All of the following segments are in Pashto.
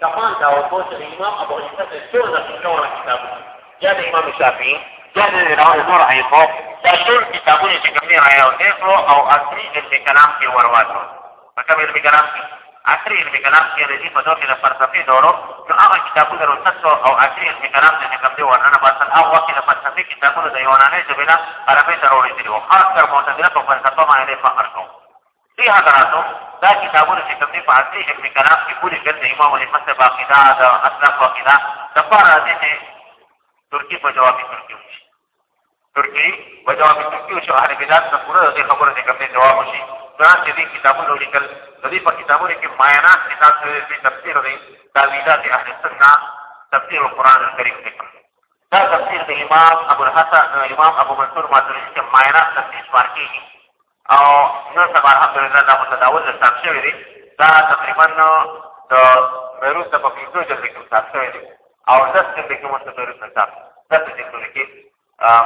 کمان دا وو چې امام ابو حنیفه د ټول د نور کتاب یا د امام شافعي یا د نور حنیفه دا ټول کتابونه چې کوم راي او دیکھو او اصلي د کلام کې ورواته مکمل علم کلام کې اخري علم کلام کې رضی په دغه د فلسفي دورو نو هغه کتابونه ورته او اخري علم کلام کې کوم دی ورنه باسن هغه وخت د فلسفي کتابونه د یوناني ژبه نه عربي ته وروړي دي او خاص کر معتدله په فلسفه باندې فخر کوي في حضراتو دا کتابونه چې کوم فارسی شکل کلام کې پوری کړل دی امام علی مصطفی باقیدا دا اصلف باقیدا د پاره دي چې ترکی په جواب ترکی وشي ترکی په جواب ترکی وشي هغه بلاد څخه پوره د خبره دي کوم جواب وشي دا چې دې کتابونه لیکل د دې په کتابونو کې معنا کتاب څه تفسیر دی تعویذات اهل سنت تفسیر القرآن الکریم کې دا تفسیر د امام ابو الحسن امام ابو منصور ماتریدي کې معنا تفسیر ورکړي او نن سبا الحمدلله دا متداول چاپ شوي دي دا تقریبا د بیروس نه په پنځو جلدو کې چاپ شوي دي او لس جلدو کې ورته بیروس نه چاپ لس جلدونو کې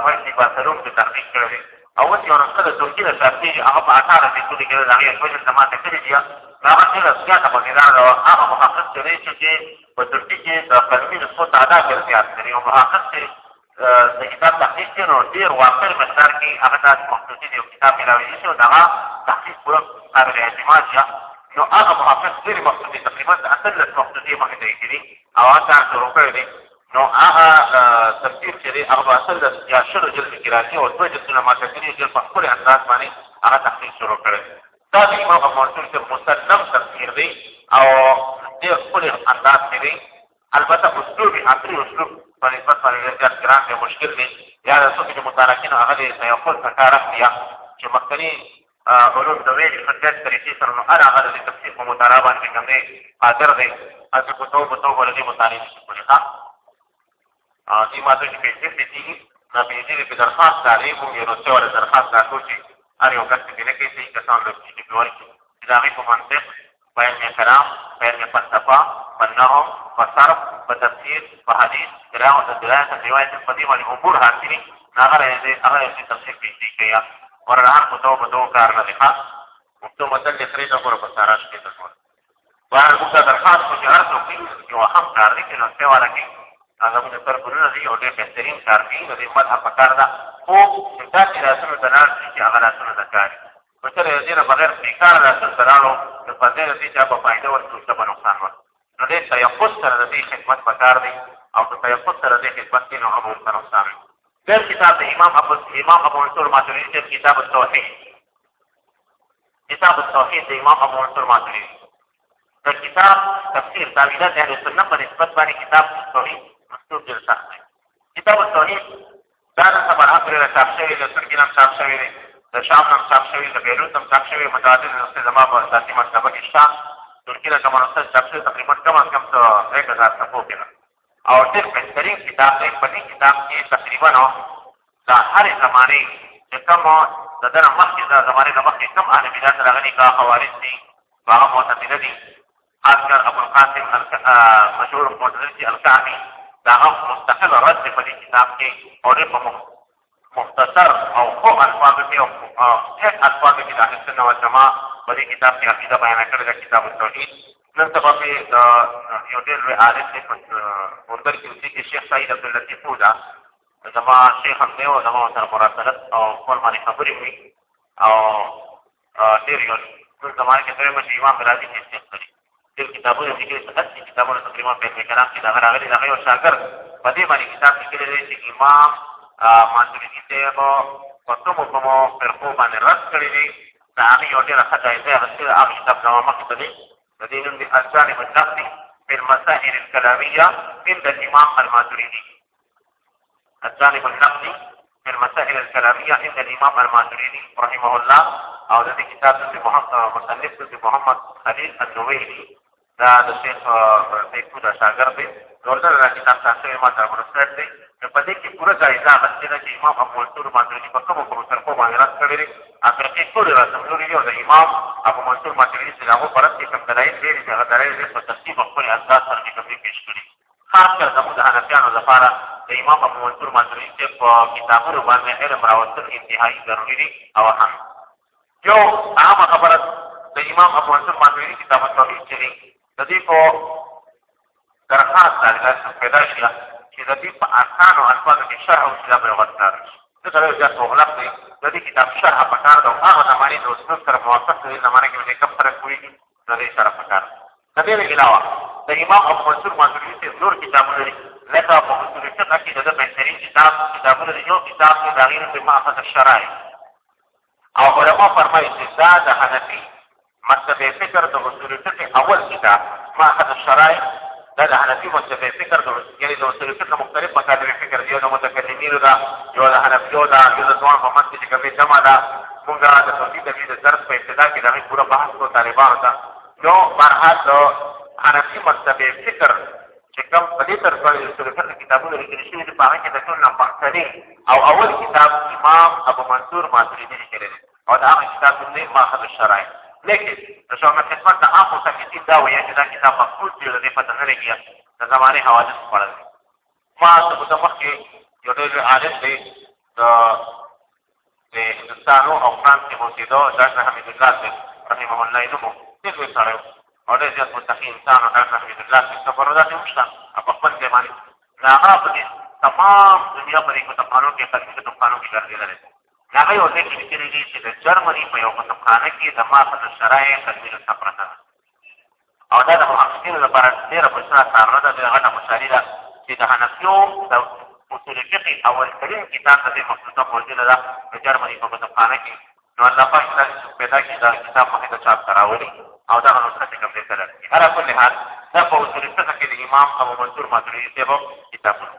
مرسي باسلوم کې تحقیق کړی دی او اوس یو نسخه د ترکیې نه چاپ کېږي هغه په اټاره جلدونو کې د هغې څو جلده ماته کړې دي نو هغه څنګه زیاته پکېدار ده هغه محقق چې دی چې په ترکیې کې د قلمي نسخو تعداد ډېر زیات دی او محقق چې د کتاب تخصیص دی نو ډېر وافر مقدار کې هغه داسې مخصوصین یو کتاب ملاویدي شي او دغه تخصیص پوره قابل اعتماد شه نو هغه محافظ ډېرې مخصوصې تقریبا اتلس مخصوصې مخې ته ایښې دي او هغه کار شروع کړی دی نو هغه تفسیر چې دی هغه به اتلس یا شلو جلدو کې راځي او دوه جلدونه ماته کړي ډېر په ښکلي انداز باندې هغه تخصیص شروع کړی دا د امام ابو منصور صاحب مستنم تفسیر دی او ډېر ښکلی انداز کې دی البته اسلوب یې عصري اسلوب په نسبت باندې ډېر زیات ګران دی مشکل دی یا د څو چې متارکین هغه د تیقل په کار اخلي چې مخکني علوم د ویلي په داسې طریقې سره نو هر هغه د تفسیر په مطالعه باندې کوم دی حاضر دی هسې په توب توب له دې مطالعې نشي کولی ښه دې ماته چې پیسې دي دا پیسې په درخواست تعریف او یو څه ور درخواست راکړو چې هر یو کس کې نه کې صحیح کسان لږ چې په ورکړي دا غي په منطق علم کلام په علم فلسفه په نحو په صرف په تفسیر په حدیث قراءت الدلالة الرواية القديمة العبور حاصلي هغه هغه یې تفسیر پیښې کیا ورهر په تو په دوه کار نه لخوا مکتوب متل لري دا ګور په سارا شپې ته ګور وهر موږ درخواست کوو چې هر څوک یو هم کار دی چې نو څه ورکړي هغه موږ پر ګورنه دی او ډېر بهترین کار دی د دې مدح په کار ده خو دا چې راسره د نار چې هغه راسره د کار دی کچره د دې نه بغیر بیکاره لاسته سرالو د فضیل دې چې په فائدہ ورکړو څه نقصان ور نو دې تیقظ سره دې خدمت پکار دی او د تیقظ سره د خدمت کې نو هم څه نقصان در کتاب د امام ابو امام ابو منصور ماتوریدي د کتاب التوحید کتاب التوحید د امام ابو منصور ماتوریدي د کتاب تفسیر تعویلات اهل سنت په نسبت باندې کتاب التوحید مستور جلسه کتاب التوحید دا نه خبر اخر را چاپ شوی د سرګینم شوی د شام نم چاپ شوي د بیروت نم چاپ شوي مجادل نسخې زما په ذاتي مکتبه کې شته ترکیې د کومه نسخه چاپ شوې تقریبا کم از کم څه درې هزار څپو کې ده او ډېر بهترین کتاب دی په دې کتاب کې تقریبا د هرې زمانې چې کومو د دغه مخکې د زمانې نه مخکې کوم اهل بدعت راغلي کا خوارج دي نو هغه معتدله دي خاص کر ابوالقاسم مشهور معتدل چې الکعبي د هغه مستقل رد په دې کتاب کې او ډېر په مختصر او خو الفاظو کې او صحیح الفاظو کې د اهل سنه والجماع په دې کتاب کې عقیده بیانه کړې ده کتاب التوحید نن سبا مې د یو ډېر لوی عالم دی په اردن کې اوسېږي شیخ سعید عبداللطیف هودا زما شیخ هم دی او زما سره مراسلت او خپل باندې خبرې وي او ډېر یو ټول زمانه کې دوی مشر امام بلادي کې استیخ کړي ډېر کتابونه لیکلي چې هسې کتابونه تقریبا په کرام کې دغه راغلي د هغه یو شاګرد په دې باندې کتاب لیکلی دی چې امام ماتریدی د پټو په فرقو باندې رد کړی دی دا هغه یو ډېر ښه ځای دی هغه کتاب نامه مخکې دی د دې نوم دی الجانب النقدي في المسائل الكلامية عند الإمام الماتريدي الجانب النقدي في المسائل الكلامية عند الإمام الماتريدي رحمه الله أو ذي كتاب محمد مصنف محمد خليل النويري دا د شیخ زیتون شاګرد دی نور دا کتاب تاسو ما ته ورسول دی په دې کې پوره جایزه غوښتل چې امام ابو منصور ماتریدي په کومو کومو طرفو باندې راست کړی دی اخر کې ټول رسملوري دی او د امام ابو منصور ماتریدي چې هغه پرد کې کوم دلایل لري چې هغه دلایل یې په ترتیب خپل اساس سره کې کوي پیش کړی خاص کر زموږ د حنفیانو لپاره د امام ابو منصور ماتریدي په کتابونو باندې علم راوستل انتهایی ضروري دي او هم یو هغه خبره د امام ابو منصور ماتریدي کتاب توحید چې د دې په درخواست د پیدا شله چې د دې په اسانو الفاظو کې شرح او سیلاب لغت کار شي ځکه یو زیات مغلق دی د دې کتاب شرح پکار ده او هغه زمانې د استاد سره موافق دی زمانه کې باندې کم سره پوهېږي د دې شرح پکار د دې علاوه د امام ابو منصور مازوري ته نور کتابونه لري لکه په اصول فقه کې د بهترین کتاب کتابونه د یو کتاب د تغیر په ماخذ الشرایع او علما فرمایي چې دا د حنفي مسلک فکر د اصول فقه اول کتاب ماخذ الشرایع دا د حنفي مسلک فکر د یعنی د مسلک فکر مختلف مصادر فکر دی نو متکلمینو دا یو د حنفیو دا یو د ځوان په منځ کې کومه جمع ده موږ د توحید د درس په ابتدا کې دا پوره بحث کو طالبانو ته یو مرحله د حنفي مسلک فکر چې کوم په دې تر څو د فقه کتابونو لیکل شوي دي په هغه کې د ټول نام بحثني او اول کتاب امام ابو منصور ماتریدي لیکلی او دا هغه کتاب نوم ماخذ الشرائع لیکن د شاه خدمت د هغه مسافرین دا وایي چې دا کتاب مقصود دی لري په دغه لري د زمانه حوادث په اړه ما د متفق یو ډېر عارف دی د هندستانو او فرانس کې اوسېدو ډاکټر حمید الله صاحب رحمه الله یې نوم ډېر لوی سړی او ډېر زیات متقي انسان او ډاکټر حمید الله صاحب تبرزات هم شته په خپل ځای باندې هغه په تمام دنیا پرې په تقانون کې قصې په تقانون کې ګرځېدلی هغه یو ځای کې لیکلي دي چې د جرمني په یو کتابخانه کې د ماسه د شرایع تدوین څخه پرته ده او دا د محققینو لپاره ډېره پوښتنه سره ده ډېره غټه خوشحالي ده چې د حنفیو د اصول فقه اولترین کتاب د دې مخصوصه موجوده ده د جرمني په کتابخانه کې نو الله پاک داسې پیدا کړي دا کتاب مخې ته چاپ ته راولي او دغه نسخه چې کوم ځای ته لري هره کل حال دا په اصول فقه کې د امام ابو منصور ماتریدي صاحب کتابونه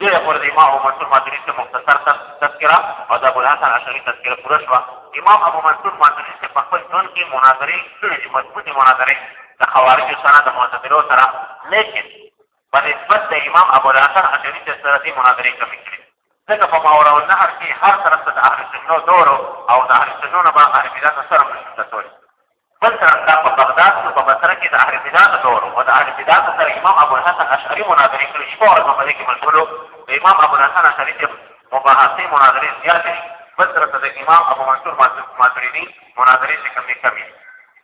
ډېره پر د امام ابو منصور ماتري صاحب مختصر تذکره او د ابوالحسن اشعري تذکره پوره شوه امام ابو منصور ماتري صاحب په خپل ژوند کې مناظرې کړې دي مضبوطې مناظرې د خوارجو سره د معتدلو سره لیکن په نسبت د امام ابوالحسن اشعري صاحب سره دې مناظرې کمې کړې ځکه په ماورا النهر کې هر طرف ته د اهل سنو دورو او د اهل سنو نه به اهل بدعتو سره مرسته کولې بل طرف دا په بغداد کې په بصره کې د اهل بدعت دور او د اهل بدعت سره امام ابو الحسن اشعري مناظرې کړې شپه ورځ په دې کې مشغولو د امام ابو الحسن اشعري د مباحثې مناظرې زیاتې شي بل طرف د امام ابو منصور ماتوریدي مناظرې چې کمې کمې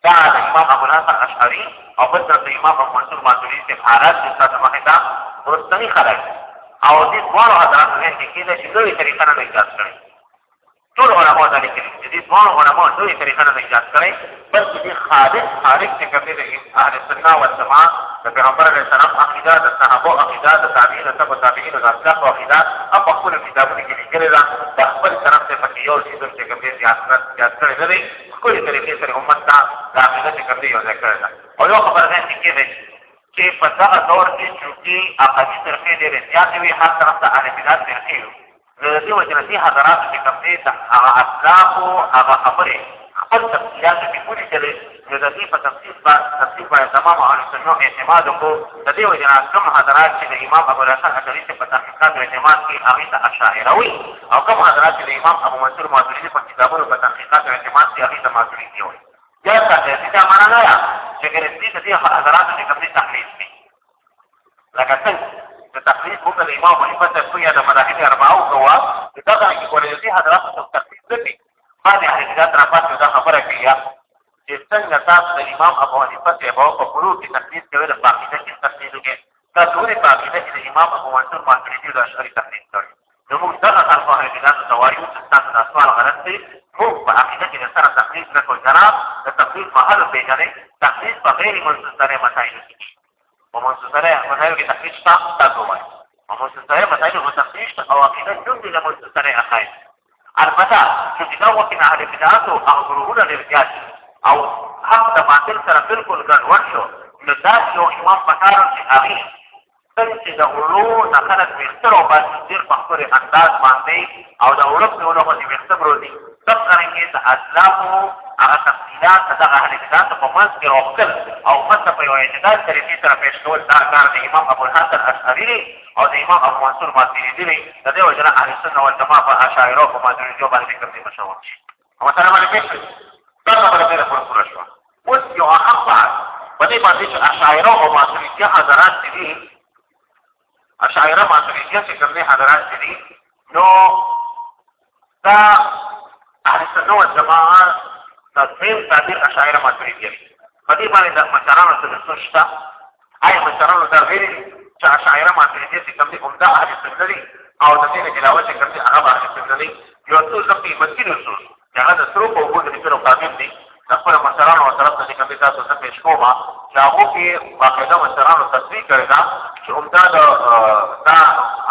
دا د امام ابو الحسن اشعري او بل طرف د امام ابو منصور ماتوریدي د حالات چې تاسو مخې ته ورستنی خلک او دې دواړو حضرات نه کې کېدای شي لوی طریقه نه اجازه کړي ټول علما دا لیکلي چې دې ټول علما دوی طریقه نه ایجاد کړي بلکې دې خالق خالق چې کومې د اهل سنت او جماعت د پیغمبر علیه السلام عقیده د صحابه عقیده د تابعین او تابعین د اسلاف عقیده هم په خپل کتابونو کې لیکلي ده د خپل طرف ته پکې یو شی چې کومې زیاتنات زیات کړي نه دي خپل طریقې سره امت ته د عقیده چې کومې یو ځای کړي او یو خبره ده چې کېږي چې په دغه دور کې چې عقیدې طرفې ډېرې زیاتې وي هر طرف ته اهل بدعت طرفې دې وجه نه دې حضرات چې کوم دي هغه اصلاف او هغه خبرې خپل تفصیلات په پوری چلے نو د دې په تفصیل په تفصیل باندې تمام اهل سنت اعتماد کو د دې وجه نه کوم حضرات چې د امام ابو الحسن اشعري په تحقیقات اعتماد کې هغه ته اشاعره او کوم حضرات چې د امام ابو منصور ماتوریدي په کتابونو په تحقیقات اعتماد کې هغه ته ماتوریدي وي یا څنګه چې دا معنا نه ده چې ګرځي د دې حضرات چې کوم تحلیل دي لکه څنګه التحديد هم الإمام والإمام السنية لما راحين يربعوه هو بتضع ولديها دراسة التحديد ذكي بعد احتجاجات رفعت وده خبرة فيها السنة تاس الإمام أبو حنيفة يبقى فقلوب التحديد كبير بعقيدة التحديد كي تدور بعقيدة الإمام أبو منصور مالكريدي والأشعري تحديد كي لمن دغه ارفع اعتراض التواريخ استاذ اسوال غلطتي موږ په عقیده کې سره تقلید نه کوي جناب د تقلید محل پیژنې تقلید په غیر منصف سره مسایل کیږي ومنصصره مسائل کې تخصیص شته تاسو وایي ومنصصره مسائل کې تخصیص شته او عقیده جز دي له منصصره عقاید البته چې کتاب وکړي نه اهل بدعات او هغه ګروهونه ډېر زیات او حق د باطل سره بالکل ګډوډ شو نو دا یو امام پکار چې هغه څنګه چې د غلو نه خلک ویښته او باز ډېر په خپل انداز باندې او د اورب په لور باندې ویښته پروت دي دغرنګې د اصلافو هغه تفصیلات دغه اهل کتاب په منځ کې راوکل او مسته په یو اعتدال طریقې سره پیش کول دا کار د امام ابوالحسن اشعري دی او د امام ابو منصور ماتریدي دی د دې وجه نه اهل سنه والجماعه په اشاعرو په ماتریدیو باندې کړي مشهور شي او مثلا باندې پیش دا خبره ډېره پر پوره شوه اوس یو اهم بحث په دې باندې چې اشاعرو او ماتریدي حضرات دي اشاعره ماتریدي چې کومه حضرات دي نو دا احسنو الجماعه تضمیم تعبیر اشاعره ماتریدیه په دې باندې د مشرانو سره سوشته آیا مشرانو در ویلي چې اشاعره ماتریدیه چې کوم دي عمده اهل سنت دي او د دې نه علاوه چې کوم دي هغه اهل سنت دي یو څو ځکه مسکین اصول هغه د سرو په وګړو کې قابل دي د خپل مشرانو سره د دې کبي تاسو ته پیښ کوم دا وو کې واقعا مشرانو تصدیق کړی دا چې عمدا د دا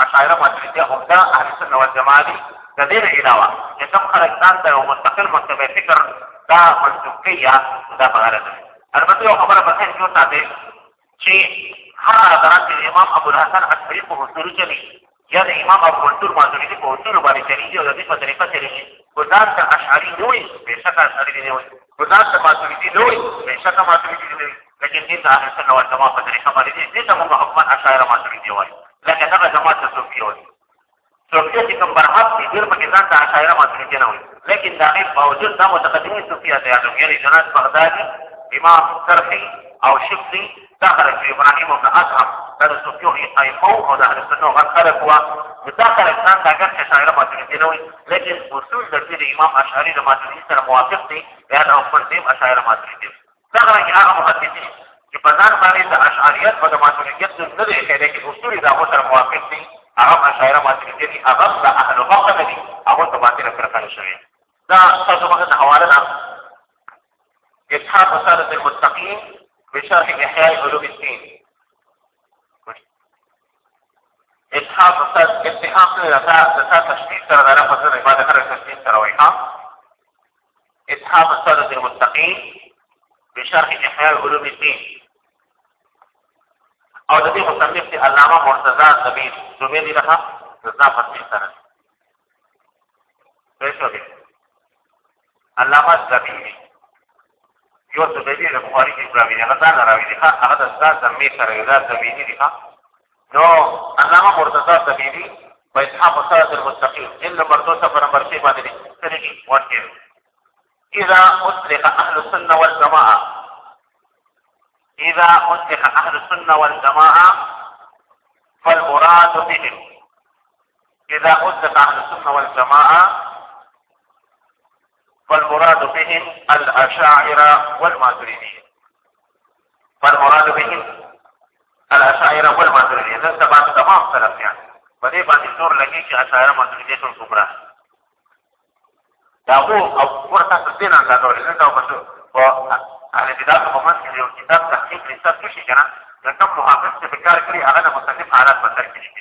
اشاعره مجلسي عمدا اهل سنت والجماعه دي د دې علاوه چې کوم خلک ځان ته یو مستقل مکتبه فکر دا منطقيه دا بغیر ده البته یو خبره په څیر کې ساتي چې هر حضرت امام ابو الحسن اشعری په حضور چلی یا د امام ابو منصور مازوریدي په حضور باندې چلیږي او د دې په طریقه چلیږي خو ځان ته اشعري نه وي بېشکه اشعري نه وي خدا ته ماتوریدي نه وي بېشکه ماتوریدي نه وي لیکن دې ته هغه څنګه ورته ما په طریقه باندې دي دې ته موږ حکمن اشاعره ماتوریدي وایي لکه دغه جماعت ته صوفي وایي صوفیه چې کوم برحق دي ډېر پکې ځان ته اشاعره ماتوریدي نه وایي لیکن د هغې باوجود دا متقدمې صوفیه ته یادوم یعنې جنات بغدادي امام کرخي او شفقي دا خلک چې ابراهیم ابن اذهب دا د صوفیو ایفو او د اهل سنت غټ خلک وه نو دا خلک ځان ته اګرچه شاعره ماتریدي نه وي لیکن اصول د دې د امام اشعري د ماتریدي سره موافق دي یا د خپل دیم اشاعره ماتریدي دا خلک هغه محدثین چې په ځان باندې د اشعریت او د ماتریدیت نه دی ښه لیکن اصول د هغو سره موافق دي هغه اشاعره ماتریدي دي هغه د اهل حق نه دي هغو ته باطله فرقه شوې دا تاسو مخې ته حواله ده اصحاب رسالة المستقيم بشرح إحياء علوم الدين إسحاق صار إسحاق صار صار تشميس ترى أنا قصدي ما ذكر تشميس ترى ويها إسحاق الصادق المستقيم بشرح إحياء علوم الدين أو د دې مصنف دی علامه مرتضی زمین زمین دی لها رضا فتحی سره پیسو دی علامه زمینی یو څه دی د بخاري کې راوي دی غزان راوي دی هغه د استاد سمي سره یو ځات سمي دی نو علامه مرتضی سمي دی په اصحاب سره المستقيم جلد نمبر 2 صفحه نمبر 6 باندې سري ورته اذا اطلق اهل السنه والجماعه اذا اطلق اهل السنه والجماعه فالمراد بهم اذا اطلق اهل السنه والجماعه والمراد بهم الأشاعرة والماتريدية والمراد بهم الأشاعرة والماتريدية هذا بعد تمام سلف يعني فدي بعد الدور لقيك أشاعرة ماتريدية كبرى داغو أو فرصة الدين عن دور لسه وبشو على بداية ممثل يوم كتاب تحقيق لسه تشي كنا لكم محافظة في الكاركري أغنى مستقيم حالات مساركي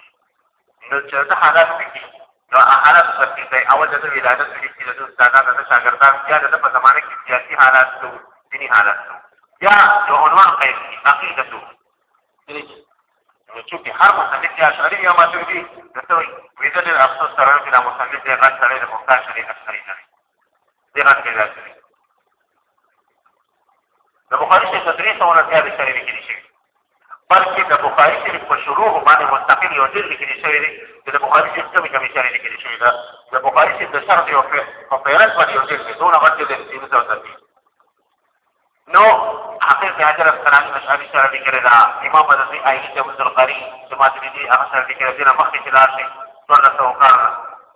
نجد حالات بكي نو حالت ورته کوي اول د ولادت د چې د استادانو د شاګردانو یا د په زمانه کې سیاسي حالات ته دینی حالات ته یا د عنوان قید کی عقیده ته نو چې هر مصنف یا شری یا ماتوری دته وي د افسوس سره چې د مصنف د غټ سره د مختار شری اکثری نه دی غټ کې راځي د بخاری شریف 300 نه زیات شری کې نشي بلکې د بخاري شریف په شروع باندې مستقل یو ډېر لیکل شوی دی چې د بخاري شریف کمی کمی شری لیکل شوی ده د بخاري شریف د شرط یو په پیرس باندې یو ډېر دی دونه غټ دی چې څه وته نو حافظ حجر اسقلاني مشعبي سره لیکل دا امام مدني آیي ته وزر قاری چې ما دې دي هغه سره لیکل دي مخکې چې لاړ شي ټول سو کار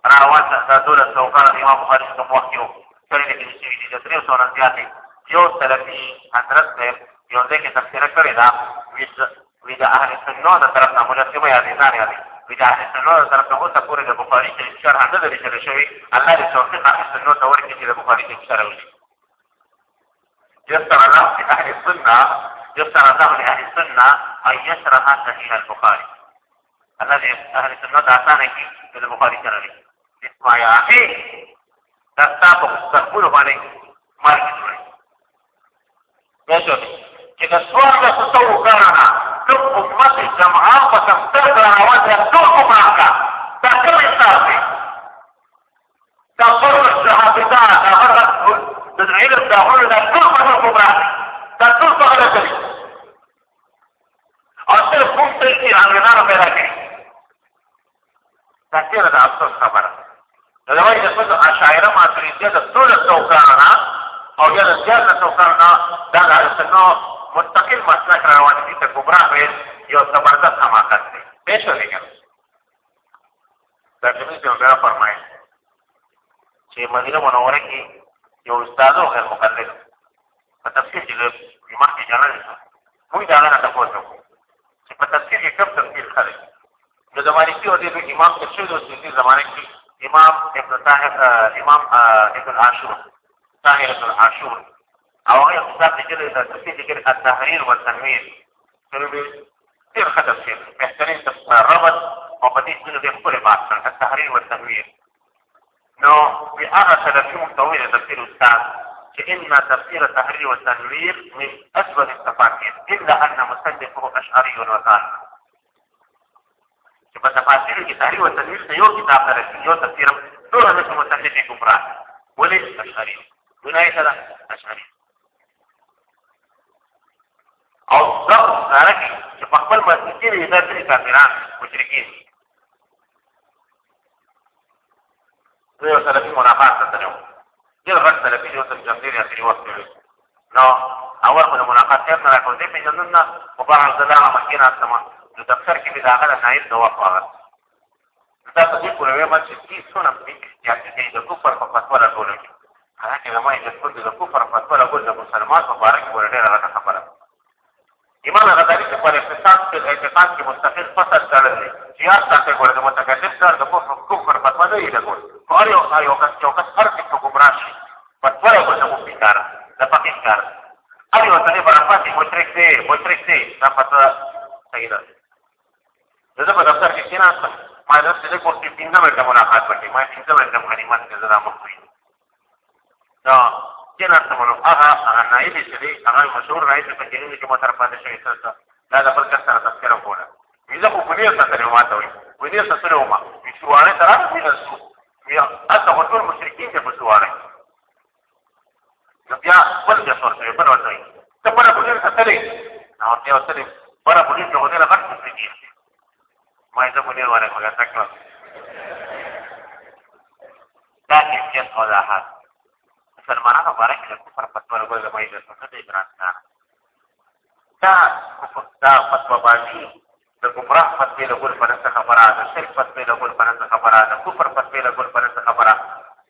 راوځه دا ټول سو کار امام بخاري څخه وخت یو شری لیکل شوی دی د 300 نه زیاتې یو سلفي حضرت یو ځای کې تفسیر کړی دا وإذا أهل السنة ده طرفنا مجسمة يعني نار يعني وإذا أهل السنة ده طرفنا هو تقول إذا بخاري شيء شرح هذا اللي شرح شوي الله لتوفيق أهل السنة تورك إذا بخاري شيء شرح وشي يسر الله لأهل السنة يسر الله لأهل السنة أن يشرح صحيح البخاري الذي أهل السنة أعطانا في البخاري شرح اسمع يا أخي تستطيع تقوله عليه ما يجب كده سؤال تصور كرنا ترقص مشي الجمعان وتستدعى وجه ترقص معك تكمل الشرطي تقر الشهادتان تغرق تدعي للدهور ترقص معك ترقص على ذلك أصل كم تلقي عن منار ملاكي تكير الأصل خبر لذلك يقول أشعر ما تريد يد السولة توقعنا أو يد الجنة توقعنا دعنا على السنوات مستقل مسلک را روان دي ته ګمراه ویل یو زبردست حماقت دی پېښ ولې کنه ترجمه کې موږ فرمایي چې مدینه منوره کې یو استاد او غیر مقلد په تفسیر کې امام کې جنرال موږ دا نه تاسو ته چې په تفسیر کې کوم تفسیر خلک د زمانه کې او د امام تشریح د دې زمانه کې امام ابن طاهر امام ابن عاشور طاهر ابن عاشور او هغه کتاب لیکلی ده تفسیر لیکلی التحریر والتنویر ډېر ښه تفسیر بهترین ربط او په دې کې ډېر ښکلی بحث کړی التحریر والتنویر نو په هغه سره چې موږ وویل تفسیر استاد چې ان تفسير التحرير والتنوير من أسود التفاسير إلا أن مصدقه أشعري وثاني په تفاسیر کې تحریر او تنویر ته یو کتاب ته رسېږي یو تفسیر دومره نه مصنف ګمراه ولې اشعري ګناه یې اشعري او دا سره چې په خپل مسجد کې دا درې کافران مشرکین زه یو سلفي منافعات سره وم ډېر غټ سلفي دی اوس جمهوریت اخري وخت نو اول خو د منافعات سره نه کوم دې پېژندل نه خو په هغه ځای هغه مکینه سم نو دفتر کې به دا هغه نایب دوا خواغه دا په دې پورې ما چې تی سونه مې یا چې د کوپر په پاتوره راغلم هغه کې ما یې د کوپر په پاتوره راغلم مسلمان په اړه کې ورته راغله خبره امام غزالی په ارتقاص په ارتقاص کې مستقل فصل کړل دي چې یا تاسو ګورئ د متکلم سره د کفر کفر په مده یې لګول کار یو کار یو کس یو کس هر څه په ګمرا شي په ټول په څه مو پیکار د پکې کار اړ یو ځای برابر پاتې مشرک دی مشرک دی دا پته صحیح ده زه په دفتر کې کېناستم ما دا څه کوم چې پینځه مېټه ملاقات وکړم ما پینځه مېټه غنیمت کې زړه مخ وي دا کېناسته نو هغه هغه نایب چې دی هغه مشهور نایب په جنین کې مو طرف باندې شوی تاسو دا د بل کس سره تذکره کوله زه خو په دې سره ما ته وي په دې سره ما چې سواره سره تاسو بیا تاسو ټول مشرکین ته په سواره نو بیا بل څه ورته بل ورته ته په دې سره نو ته ورته پر په دې کې هغه غټ څه کیږي ما یې په دې باندې هغه تکړه دا کې څه ولا حق مسلمانانو باره کې د کفر فتوا لګول د مایل سنت د ابراهیم دا دا فتوا باندې د ګمراه فتوی لګول په نسخه خبره ده شرک فتوی لګول په نسخه خبره ده کفر فتوی لګول په نسخه خبره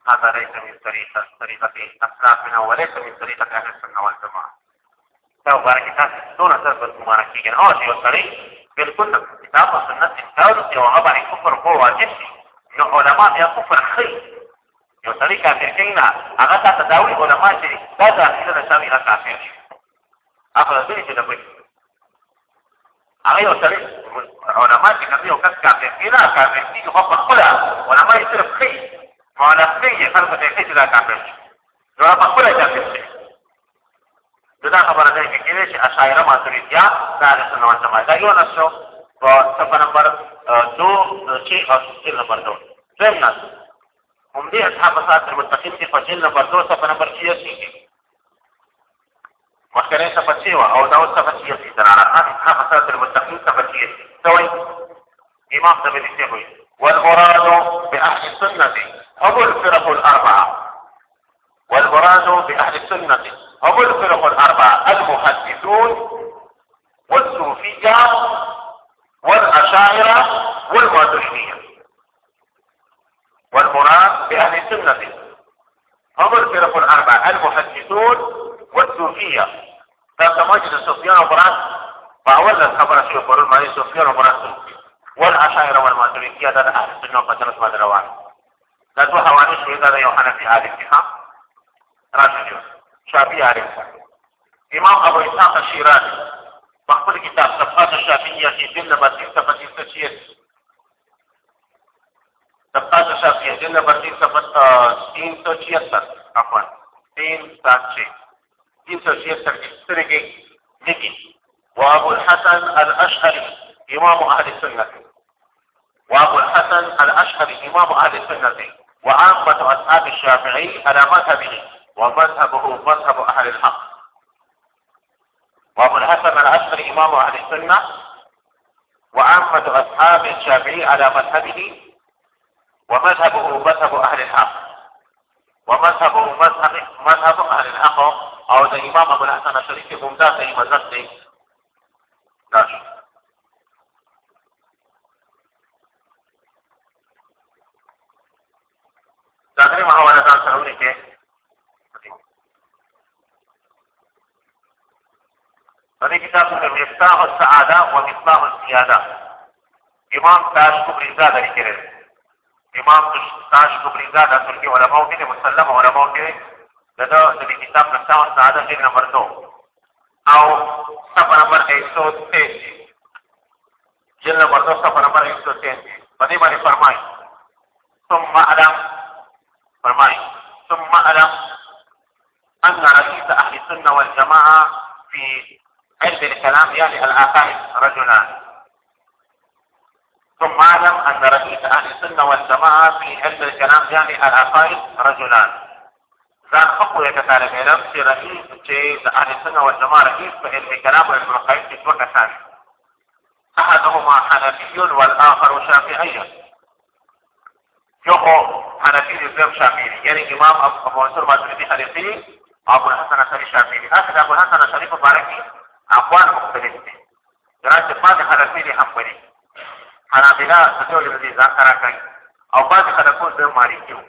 هذا ليس من طريقة طريقة أسلافنا وليس من طريقة أهل السنة والجماعة. لو بارك تاسس دون سبب المباركين أو شيء طريق بالكل كتاب وسنة تاولي وهو باندې کفر هو واجب شي نو علما بیا کفر خي یو سړی کافر څنګه هغه تا تداوی علما چې دا د اخیره د شامي هغه کافر شي هغه دې چې نه پي هغه یو سړی علما چې کله یو کس کافر کینا کافر کیږي خو په خپل علما یې صرف خي مولفي یې خلق ته کوي چې دا کافر شي نو په خپل کافر شي دا خبره ده چې کله چې اشاعره ماتریدیا دا د سنوات جماعت دا یو نشو په صفحه نمبر 2 چې او 3 نمبر 2 څنګه هم دي اصحاب صراط المتقين في فجل نمبر 2 صفحه نمبر 86 کې صفحه 6 او دا صفحه 86 سره اصحاب صراط المتقين صفحه 86 سوي امام ته دې څه والمراد باهل السنه هم الفرق الاربعه والمراد باهل السنه هم الفرق الاربعه المحدثون والصوفيه والاشاعره والمعتزليه والمراد بأهل السنة هم الفرق الأربعة المحدثون والصوفية فأنت مجد سفيان وبراس فأولا الخبر شو يقولون ما هي سفيان وبراس والأشاعرة والماتريدية هذا أهل السنة والمجلس هذا روان لا تو حواني هذا يوحنا في هذا رجل راشد شافعي عارف إمام أبو إسحاق الشيرازي مقبول كتاب صفات الشافعية في ذل مسيح تفسير تشير सत्ताईस सौ छः दिन नंबर तीन सौ तीन सौ छिहत्तर अपन तीन सात छः तीन सौ छिहत्तर इस तरह وأبو الحسن الأشهري إمام أهل السنة وأبو الحسن الأشهري إمام أهل السنة وعامة أصحاب الشافعي على مذهبه ومذهبه مذهب أهل الحق وأبو الحسن الأشهري إمام أهل السنة وعامة أصحاب الشافعي على مذهبه ومذهبه مذهب أهل الحق ومذهبه مذهب مذهب أهل الحق أو الإمام إمام أبو الحسن الشريف ممتاز أي مذهب دي ماشي دا درې كتاب مفتاح السعادة ومفتاح السيادة إمام تاج كبري زادة لكرر إيه؟ امام تاج کوبرینګا دا ترکی علماو کې مسلم علماو کې دغه د کتاب په سعادہ ساده نمبر دو او سفر نمبر تیسی جلد نمبر دو صفحه نمبر تیسی بدی بانی فرمائی ثم علم فرمائی ثم علم ان رئيس اهل السنه والجماعه في علم الكلام يعني الاقائد رجلان ثم اعلم ان رئيس اهل السنه والجماعه في علم الكلام يعني العقائد رجلان زان حقو يتطالب علم في رئيس في اهل السنه والجماعه رئيس في علم الكلام وعلم العقائد في وكسان احدهما حنفي والاخر شافعي يقو حنفي الاسلام شافعي يعني امام ابو منصور ماتريدي حنفي ابو الحسن الشريف شافعي اخذ ابو الحسن الشريف مباركي اقوال مختلفه دراسه ماذا حنفي حنبلي حنابلا د ټول دې ځان سره کوي او بعض خلکو د مالکیو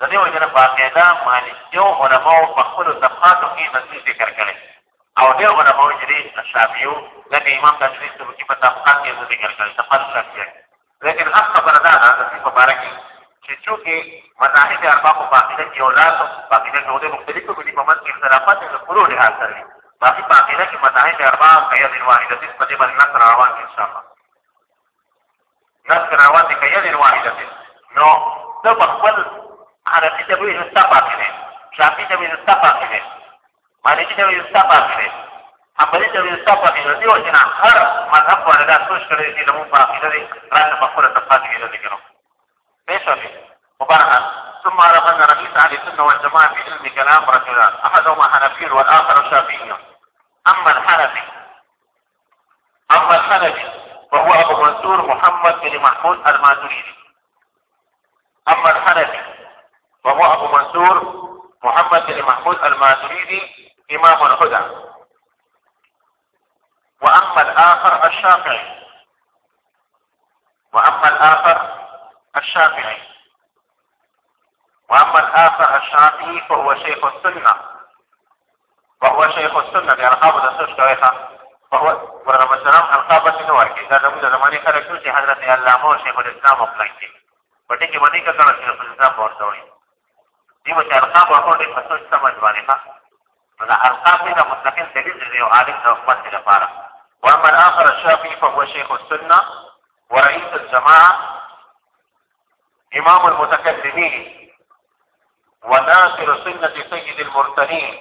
د دې وجنه باقاعده مالکیو علماو په خپل صفحاتو کې نصي ذکر کړي او ډېر علماو چې دې شافیو لکه امام تشریح ته کې په صفحات کې ذکر کړي صفحات شافیه لیکن حق خبره ده چې په باره کې چې چونکې مذاهب ارباب په باقاعده کې اولاد او باقاعده نو د مختلفو کلي په منځ کې اختلافات د فروع لحاظ سره باقي باقاعده کې مذاهب ارباب قیاد الواحده په دې باندې نصر روان ان شاء الله نصر رواتك يد واحدة نو تبا على في تبوي مستفا کړي شافي تبوي مستفا کړي مالکي تبوي مستفا کړي حنبلي تبوي مستفا کړي دیو جنا هر مذهب باندې دا سوش کړي چې لمو په اخیره دي راته په خپل تفاصیل کې لږ کړو پېښه دي ثم عرف ان رئيس اهل السنه والجماعه في علم كلام رجلان احدهما حنفير والاخر شافعي اما الحنفي اما الحنفي وهو أبو منصور محمد بن محمود الماتريدي أما الحنفي وهو أبو منصور محمد بن محمود الماتريدي إمام الهدى وأما الآخر الشافعي وأما الآخر الشافعي وأما الآخر الشافعي فهو شيخ السنة وهو شيخ السنة يعني حافظ السنة وهو پر مسلم القابه شنو ورکی دا د زمانه کله شو چې حضرت علامه شیخ الاسلام خپل کې پټه کې باندې کله شیخ الاسلام ورته وایي دیو چې القاب ورته په څه سمج باندې ها دا القاب دا مستقل دلیل دی او عالم د خپل لپاره واما الاخر الشافعي فهو شيخ السنه ورئيس الجماعه امام المتكلمين وناصر سنه سيد المرسلين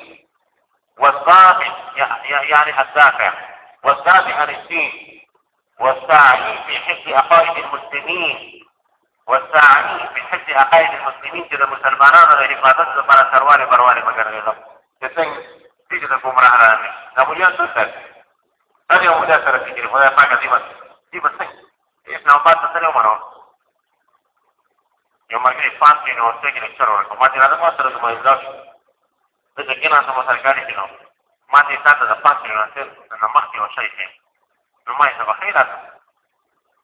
والضابط يعني الدافع والسابع للدين والسعي في حفظ عقائد المسلمين والسعي في حفظ عقائد المسلمين چې د مسلمانانو حفاظت لپاره سرواله پرواله وګرځېدل چې څنګه چې د ګمراه راغلي دا مليان څه تر دا یو مودا سره فکر خدای پاک دې بس دې بس هیڅ نه پاتې سره ومنو یو مرګ پاتې نو څه کې سره ورکو ما دې راځم سره د مې ځو دغه کې ما دې تا ته د پاسې راتل نه مخکې یو شی دی نو ما یې زه بخیر راته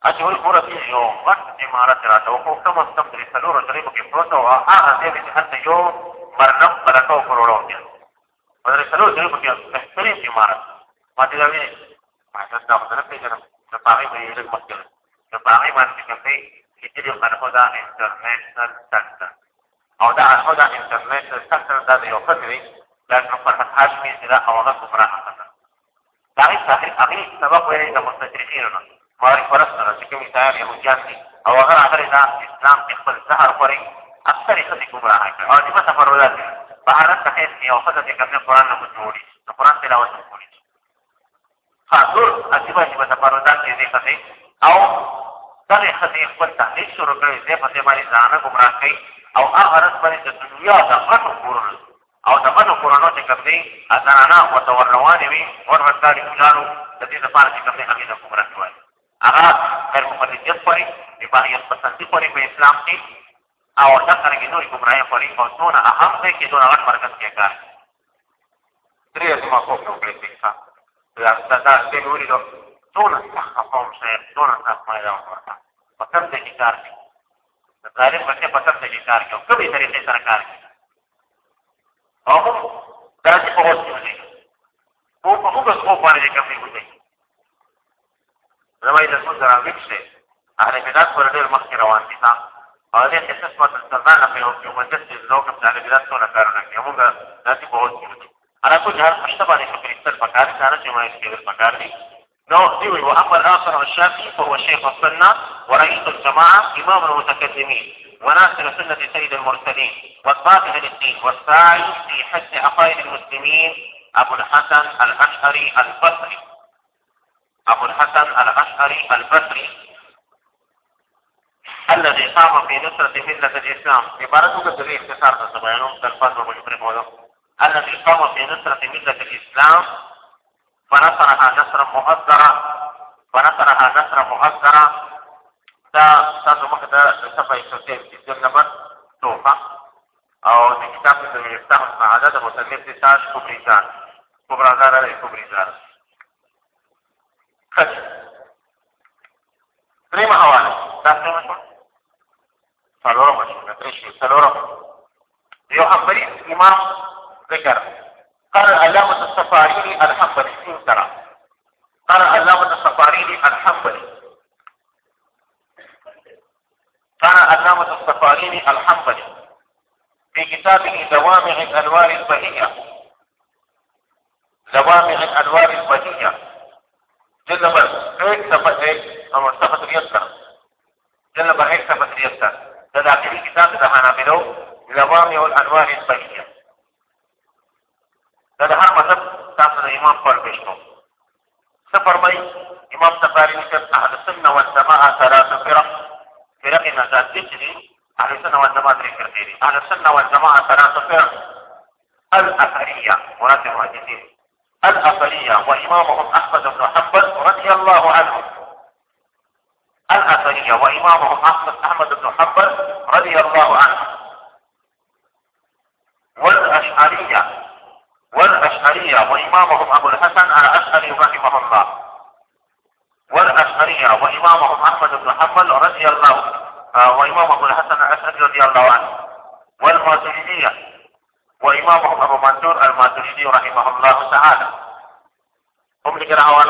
اچول خوره یو غټ عمارت راته وکړو کم از کم درې څلور ژرې پکې پروت او هغه ځای دی چې هلته یو مرنم برکه وکړو راوړو په درې څلور ژرې پکې بهترین عمارت ما دې ویلې ما ته دا خبره پېژنم نو په هغې به یې لږ مخکې نو په هغې باندې کوم دی چې دې خلکو دا انټرنیشنل سنټر او دا اخو دا انټرنیشنل سنټر دا د یو ښه دا نفر حاج می سره هغه کفر نه ده دا هیڅ صحیح هغه سبق وایي د مستشرقینو مارک پرست سره چې کوم ځای یهودیان دي او هغه اخر دا اسلام کې خپل زهر خوري اکثر یې څه کومه راځي او دغه سفر ولادي بهر ته هیڅ یو څه د کوم قرآن نه جوړي د قرآن تلاوت کوي حاضر عجیبه عجیبه سفر ولادي دې څه او دغه خدای خپل تحلیل شروع کړی دی په دې باندې ځان ګمراه کوي او هغه رس باندې د دنیا د غټو کورونو او د بدو کورنو چې کوم دی اذرانه ورته ورروانې وي ور ورکاري ګلانو د دې لپاره چې کوم دی هغې د کومره شوی هغه غیر مقدسیت پورې عبادت پسندي پورې په اسلام کې او دا څنګه نور ګمراهي پورې او څونه اهم دی چې دونه غټ مرکز کې کار درې اسما خوب نو کړی څه دا دا دا دې نورې دو څونه څنګه قوم شه څونه څنګه مې دا ورته په کوم ځای کې کار کوي د تاریخ په څیر په کوم ځای کې کار کوي کومې طریقې سره کار کوي هغه داسې په وخت کې وو په هغه څو باندې کمی وځي زمای د څو سره وښه هغه په داسې پر ډېر مخ روان دي تا او دې څه څه مت ځان په یو یو مجلس کې زو کپ ځان بیا څو نه کارونه کوي موږ داسې په وخت کې وځي انا کو جهر پښته باندې په پرستر پکار ځان چې ما یې کې پکار دي نو دیوی و اما الاخر الشافعي فهو شيخ السنه ورئيس الجماعه امام المتكلمين وناصر سنة سيد المرسلين والظاهر للدين والساعي في حج عقائد المسلمين أبو الحسن الأشعري البصري أبو الحسن الأشعري البصري الذي قام في نصرة ملة الإسلام عبارته قد في اختصار تصبح يوم موضوع الذي قام في نصرة ملة الإسلام فنصرها نصرا مؤثرا فنصرها نصرا مؤثرا دا تاسو مخ ته د صفحه 170 نمبر توفه او د کتاب د مفتاح المعاده د مصنف تاج کوبریزان کوبرازار علی کوبریزان خچ دریم حواله دا څنګه شو څلورم شو دا درې شو څلورم یو حنبلي امام ذکر قال علامه الصفاري الحنبلي سره قال علامه الصفاري الحنبلي قال علامة الصفاريني الحنبلي في كتابه دوامع الأنوار البهية دوامع الأنوار البهية جلد هيك سفر هيك أو سبت اليسر جلد هيك سفر اليسر ده داخل كتاب ده بلو دوامع الأنوار البهية ده ده هر مذهب تاخذ الإمام سفر مي إمام تقاريني أهل السنة والجماعة ثلاثة فرق فرق نجات دي چې اهل السنه والجماعه ترې کړی دي السنه والجماعه ثلاثه فرق الاثريه مراد المحدثين الاثريه وامامهم احمد بن حنبل رضي الله عنه الاثريه وامامهم احمد احمد بن حنبل رضي الله عنه والاشعريه والاشعريه وامامهم ابو الحسن الاشعري رحمه الله والاشعريه وامامهم أحمد بن حنبل رضي الله آه، وإمام أبو الحسن الأشعري رضي الله عنه والماتريدية وإمامهم أبو منصور الماتريدي رحمه الله تعالى هم لقراءة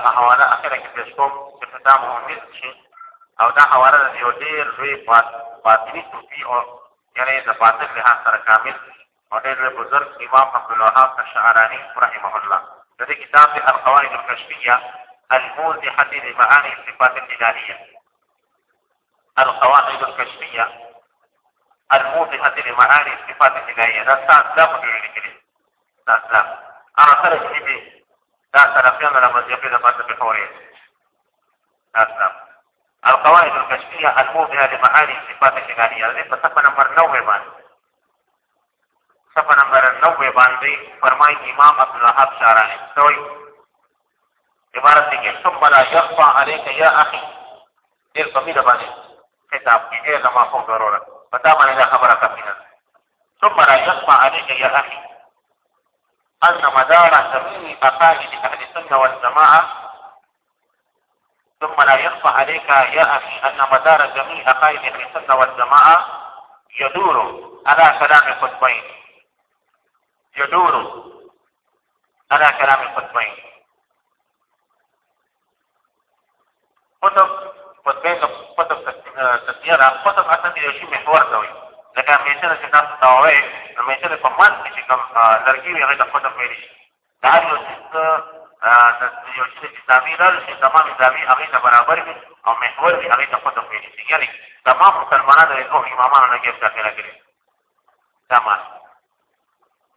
دغه حواله اخره کې پیش کوم چې په دا مؤمن شي او دا حواله د یو ډېر لوی باطني صوفي او یعنې د باطن لحاظ سره کامل او ډېر لوی بزرګ امام عبدالوهاب الشعراني رحمه الله د دې کتاب د القواعد الکشفیه الموضحة لمعاني الصفات الإلهية القواعد الكشفية الموضحة لمعاني الصفات الإلهية دا ساعت دا مدعو لكلي ساعت دا أنا سرق لبي دا سلفيان على مذهب المذهب الحوري أسلم القواعد الكشفية الموضعة لمعاني الصفات الشمالية هذه فصفة نمبر نوع بان صفة نمبر نوع بان دي فرمائي إمام عبد الوهاب شارعي سوي عبارت دي ثم لا يخفى عليك يا أخي دير قبيلة بان خطاب کی اے زما فوق ضرورت پتا باندې خبره کوي ثم لا يخفى عليك يا أخي أن مدار سميم أقاعد أهل السنة والجماعة ثم لا يخفى عليك يا أخي أن مدار جميع أقايد أهل السنة والجماعة يدور على كلام القطبين يدور على كلام القطبين قطب قطبين قطب تسيرة قطب أصلا يشي محور دوي لكن ميسيرة شكاس النووي همیشه په مات کې چې کوم لرګي وي هغه د قدم ویل شي دا یو څه د یو څه چې تعمیر چې تمام ځامي هغه ته برابر وي او محور وي هغه ته قدم ویل شي یعنی تمام مسلمانانو او امامانو نه کې څه راغلي تمام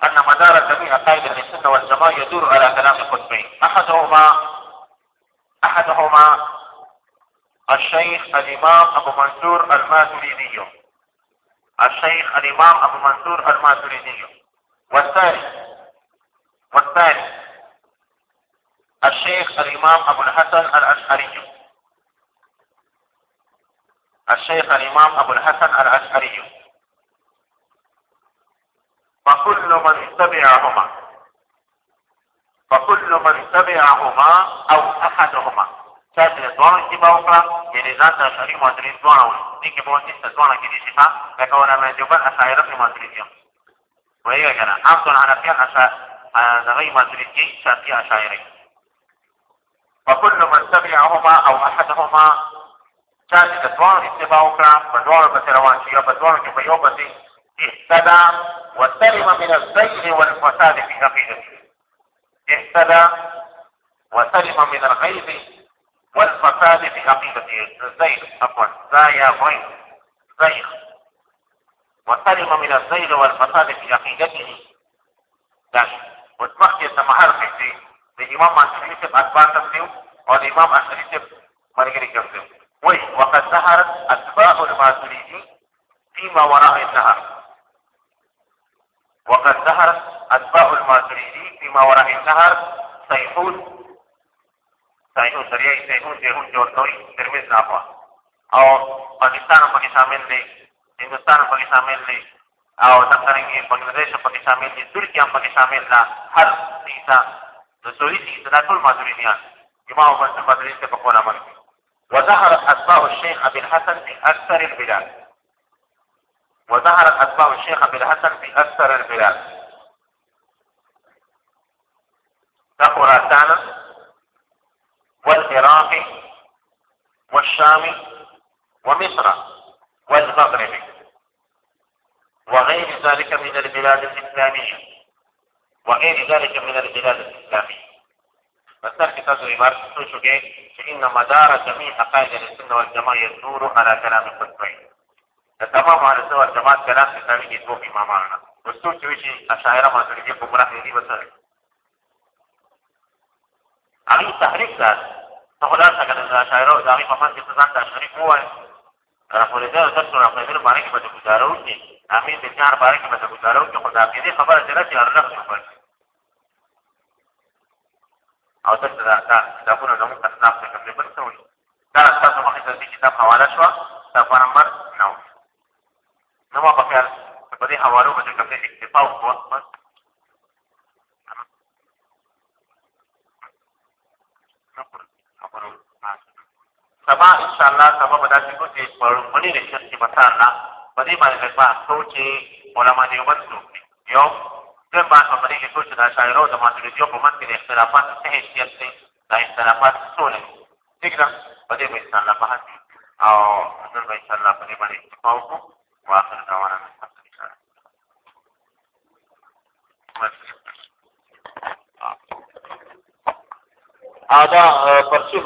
أن مدار جميع قائد السنة والجماعة يدور على كلام قطبين أحدهما أحدهما الشيخ الإمام أبو منصور الماتريدي الشيخ الإمام أبو منصور الماتريدي والثاني والثالث الشيخ الإمام أبو الحسن الأشعري الشيخ الإمام أبو الحسن الأشعري فكل من تبعهما فكل من تبعهما أو أحدهما Сега се раздвојам ги балка, ја не знам да шарим од раздвојам. Ники бонти се звона ги дишифа, дека она ме дјубар ашаират и мадридија. وهي كذا حافظ على فيها أشا زغي مدرسي شافي أشاعري وكل من تبعهما أو أحدهما كان بدوار اتباعك بدوار بسروانشية بدوار كبيوبة اهتدى وسلم من الزين والفساد في عقيدته اهتدى وسلم من الغيب والفساد في عقيدة الزيغ عفوا زايغين زيغ وسلم من الزيغ والفساد في عقيدته يعني وتمخي سمحر حيثي الإمام الشريف أتباع تسليم والإمام الشريف مرقري وي وقد ظهرت أتباع الماتريدي فيما وراء النهر وقد ظهرت أتباع الماتريدي فيما وراء النهر سيحول صحیح سریعی صحیح صحیح جوړ کوي ترمذ ناپا او پاکستان په شامل دي هندستان په شامل دي او څنګه بنگلاديش په شامل دي ترکیه په شامل ده هر سیسا د سوری سیسا د ټول مازوریان جماع او بنت مدرسې په خپل عمل وظهر اتباع الشيخ ابي الحسن في اكثر البلاد وظهر اتباع الشيخ ابي الحسن في اكثر البلاد دا خراسان والعراق والشام ومصر والمغرب وغير ذلك من البلاد الإسلامية وغير ذلك من البلاد الإسلامية فالترك تدري عبارة تنشك فإن مدار جميع عقائد السنة والجماعة يدور على كلام القدسين التمام على السنة والجماعة كلام إسلامي يدور إمامنا والسوء تويشي أشاعر ما تريد يقوم رحمه وسلم هغې تحریف دا ته خو داسې که د شاعره د هغې په منځ کښې ته ځان تشریف مه وایې راخورېدل او درس راخورېدل باره کښې به د ګزاره وکړي امیر د چار باره کښې به د ګزاره وکړي خو د عقیدې خبره چې ده چې الله خبر او دلته دا دا کتابونه زموږ اصناف ته کوم دی بل څه وایي دا ستاسو مخې ته دې کتاب حواله شوه دا په نمبر نو نو ما په خیال په دې حوالو به چې کوم دی اکتفا وکړو هغه په داسې کو چې پړمني رښتیا کې مثال نه په دې باندې لږ بحث کوو چې علما دیوبند څوک دي یو دویم بحث به په دې کې کوو چې د شاعرو د ماتریدیو په منځ کې د اختلافات څه حیثیت دی دا اختلافات څو لري ٹھیک ده په دې به انشاءالله بحث او نن به انشاءالله په دې باندې اکتفا وکړو واخر دعوانا او دا پرچو